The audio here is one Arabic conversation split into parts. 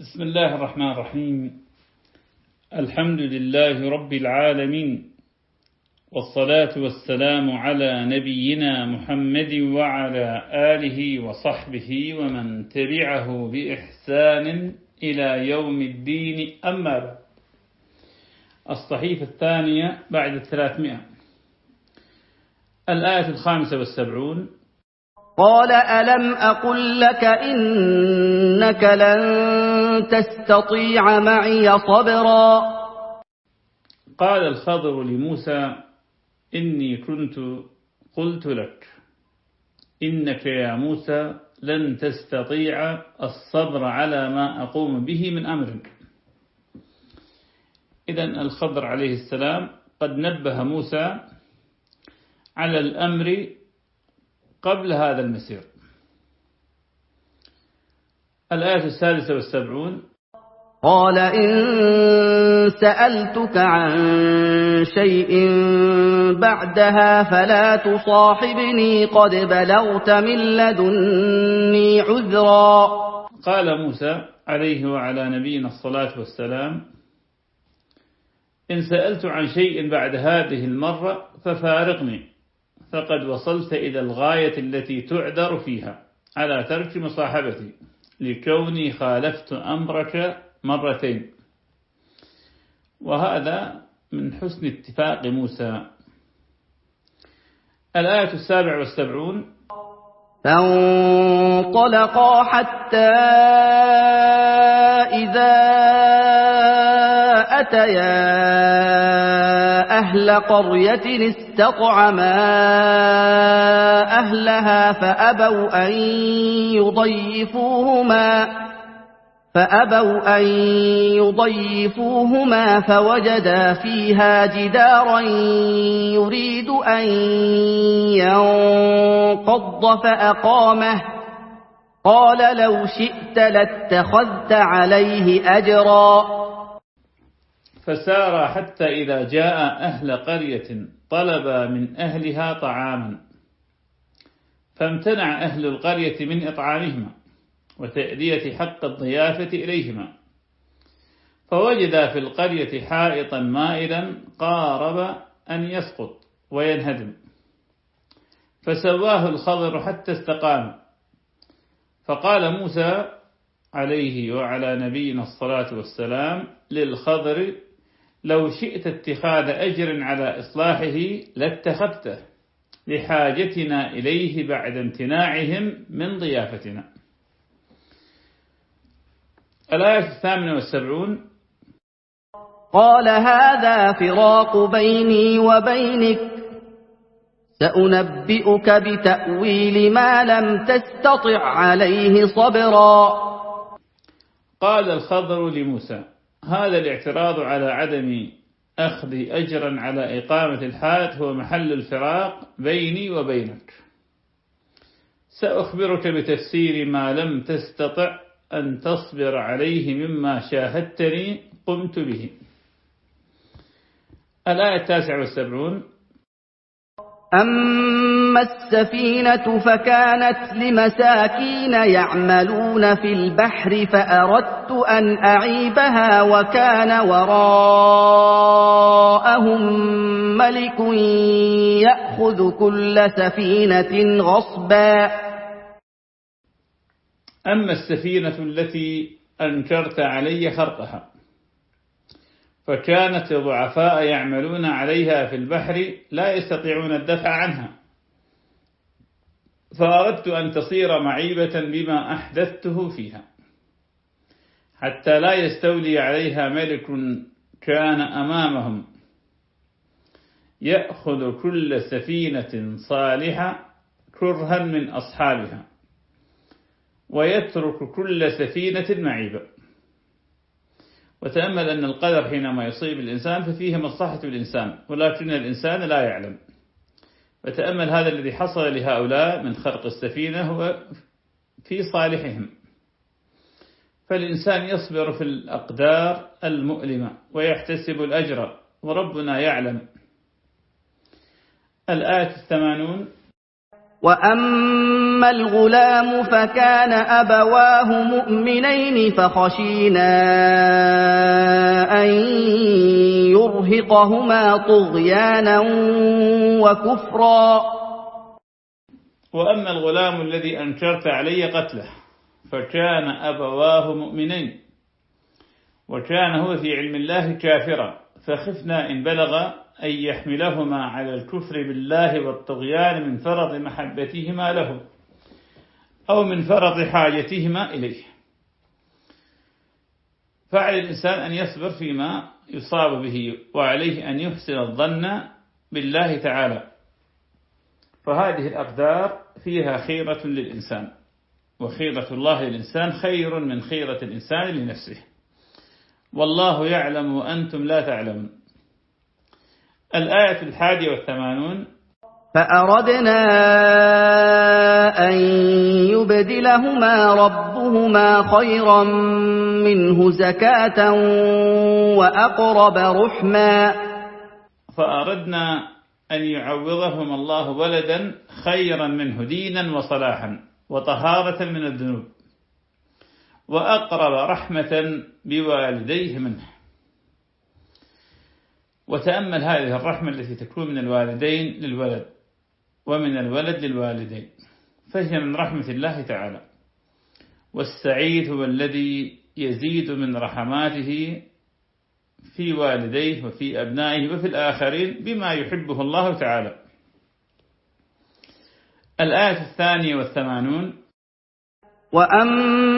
بسم الله الرحمن الرحيم. الحمد لله رب العالمين والصلاة والسلام على نبينا محمد وعلى آله وصحبه ومن تبعه بإحسان إلى يوم الدين. أما الصحيفة الثانية بعد الثلاثمائة. الآية الخامسة والسبعون. قال ألم أقل لك إنك لن تستطيع معي صبرا. قال الخضر لموسى إني كنت قلت لك إنك يا موسى لن تستطيع الصبر على ما أقوم به من أمرك. إذا الخضر عليه السلام قد نبه موسى على الأمر قبل هذا المسير. الآية السادسة والسبعون. قال إن سألتك عن شيء بعدها فلا تصاحبني قد بلغت من لدني عذرا. قال موسى عليه وعلى نبينا الصلاة والسلام إن سألت عن شيء بعد هذه المرة ففارقني فقد وصلت إلى الغاية التي تعذر فيها على ترك مصاحبتي. لكوني خالفت أمرك مرتين. وهذا من حسن اتفاق موسى. الآية السابع والسبعون. فانطلقا حتى إذا أتيا أهل قرية استطعما أهلها فأبوا أن يضيفوهما فأبوا أن يضيفوهما فوجدا فيها جدارا يريد أن ينقض فأقامه قال لو شئت لاتخذت عليه أجرا فسار حتى إذا جاء أهل قرية طلب من أهلها طعاما فامتنع أهل القرية من إطعامهما وتأدية حق الضيافة إليهما فوجد في القرية حائطا مائلا قارب أن يسقط وينهدم فسواه الخضر حتى استقام فقال موسى عليه وعلى نبينا الصلاة والسلام للخضر لو شئت اتخاذ أجر على إصلاحه لاتخذته لحاجتنا إليه بعد امتناعهم من ضيافتنا. الآية الثامنة والسبعون. قال هذا فراق بيني وبينك سأنبئك بتأويل ما لم تستطع عليه صبرا. قال الخضر لموسى. هذا الاعتراض على عدم أخذ أجرا على إقامة الحاد هو محل الفراق بيني وبينك. سأخبرك بتفسير ما لم تستطع أن تصبر عليه مما شاهدتني قمت به. الآية التاسعة والسبعون. أما السفينة فكانت لمساكين يعملون في البحر فأردت أن أعيبها وكان وراءهم ملك يأخذ كل سفينة غصبا. أما السفينة التي أنكرت علي خرقها فكانت ضعفاء يعملون عليها في البحر لا يستطيعون الدفع عنها. فأردت أن تصير معيبة بما أحدثته فيها. حتى لا يستولي عليها ملك كان أمامهم. يأخذ كل سفينة صالحة كرها من أصحابها ويترك كل سفينة معيبة. وتأمل أن القدر حينما يصيب الإنسان ففيه مصلحة الإنسان ولكن الإنسان لا يعلم. وتأمل هذا الذي حصل لهؤلاء من خرق السفينة هو في صالحهم فالإنسان يصبر في الأقدار المؤلمة ويحتسب الأجر وربنا يعلم. الآية الثمانون وأما وأما الغلام فكان أبواه مؤمنين فخشينا أن يرهقهما طغيانا وكفرا. وأما الغلام الذي أنكرت علي قتله فكان أبواه مؤمنين وكان هو في علم الله كافرا. فخفنا إن بلغ أن يحملهما على الكفر بالله والطغيان من فرض محبتهما له أو من فرض حاجتهما إليه. فعلى الإنسان أن يصبر فيما يصاب به وعليه أن يحسن الظن بالله تعالى. فهذه الأقدار فيها خيرة للإنسان وخيرة الله للإنسان خير من خيرة الإنسان لنفسه. والله يعلم وأنتم لا تعلمون. الآية الحادية والثمانون فأردنا أن يبدلهما ربهما خيرا منه زكاة وأقرب رحما. فأردنا أن يعوضهما الله ولدا خيرا منه دينا وصلاحا وطهارة من الذنوب وأقرب رحمة بوالديه منه. وتأمل هذه الرحمة التي تكون من الوالدين للولد. ومن الولد للوالدين. فهي من رحمة الله تعالى. والسعيد هو الذي يزيد من رحماته في والديه وفي أبنائه وفي الآخرين بما يحبه الله تعالى. الآية الثانية والثمانون. وأما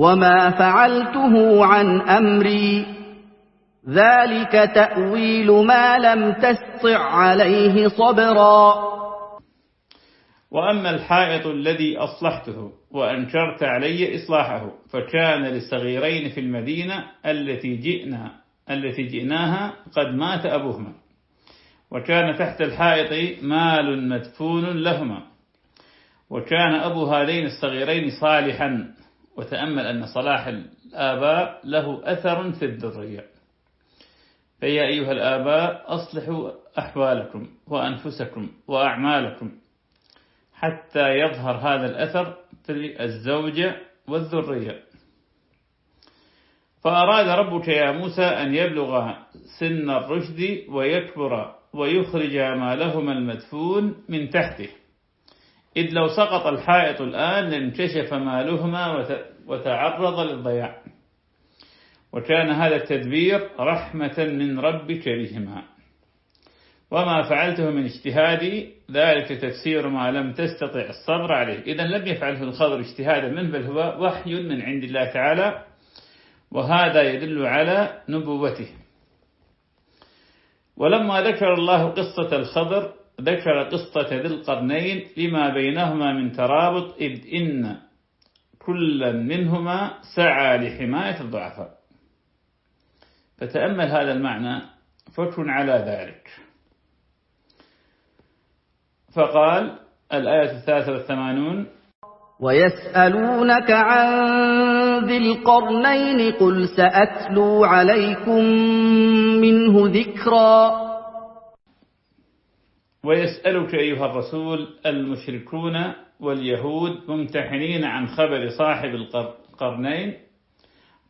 وما فعلته عن أمري. ذلك تأويل ما لم تستع عليه صبرا. وأما الحائط الذي أصلحته وأنكرت علي إصلاحه فكان لصغيرين في المدينة التي جئنا التي جئناها قد مات أبوهما. وكان تحت الحائط مال مدفون لهما. وكان أبو هذين الصغيرين صالحا وتأمل أن صلاح الآباء له أثر في الذرية. فيا أيها الآباء أصلحوا أحوالكم وأنفسكم وأعمالكم حتى يظهر هذا الأثر في الزوجة والذرية. فأراد ربك يا موسى أن يبلغ سن الرشد ويكبر ويخرج مالهما المدفون من تحته. إذ لو سقط الحائط الآن لانكشف مالهما وتعرض للضياع. وكان هذا التدبير رحمة من ربك بهما وما فعلته من اجتهادي ذلك تفسير ما لم تستطع الصبر عليه. إذا لم يفعله الخضر اجتهادا منه بل هو وحي من عند الله تعالى وهذا يدل على نبوته. ولما ذكر الله قصة الخضر ذكر قصة ذي القرنين لما بينهما من ترابط إذ إن كل منهما سعى لحماية الضعفاء. فتأمل هذا المعنى فكن على ذلك. فقال الآية الثالثة والثمانون ويسألونك عن ذي القرنين قل سأتلو عليكم منه ذكرا. ويسألك أيها الرسول المشركون واليهود ممتحنين عن خبر صاحب القرنين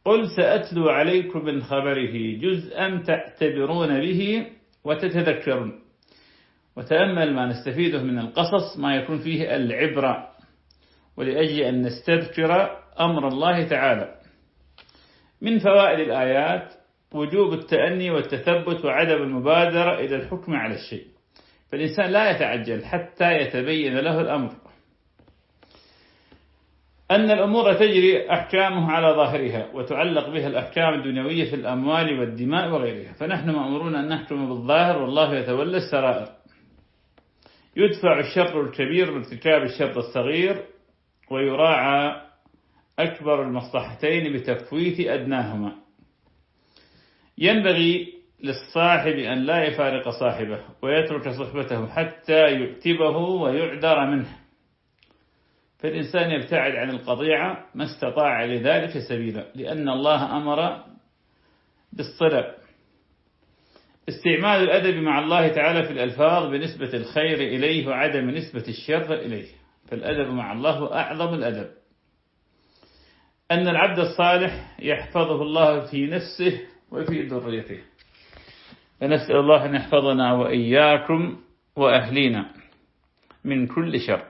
قل سأتلو عليكم من خبره جزءا تعتبرون به وتتذكرون. وتأمل ما نستفيده من القصص ما يكون فيه العبرة. ولأجل أن نستذكر أمر الله تعالى. من فوائد الآيات وجوب التأني والتثبت وعدم المبادرة إلى الحكم على الشيء. فالإنسان لا يتعجل حتى يتبين له الأمر. أن الأمور تجري أحكامه على ظاهرها وتعلق بها الأحكام الدنيوية في الأموال والدماء وغيرها. فنحن مأمورون أن نحكم بالظاهر والله يتولى السرائر. يدفع الشر الكبير بارتكاب الشر الصغير ويراعى أكبر المصلحتين بتفويت أدناهما. ينبغي للصاحب أن لا يفارق صاحبه ويترك صحبته حتى يؤتبه ويعذر منه. فالإنسان يبتعد عن القضيعة ما استطاع لذلك سبيلا لأن الله أمر بالصلة استعمال الأدب مع الله تعالى في الألفاظ بنسبة الخير إليه وعدم نسبة الشر إليه. فالأدب مع الله أعظم الأدب. أن العبد الصالح يحفظه الله في نفسه وفي ذريته. فنسأل الله أن يحفظنا وإياكم وأهلينا من كل شر.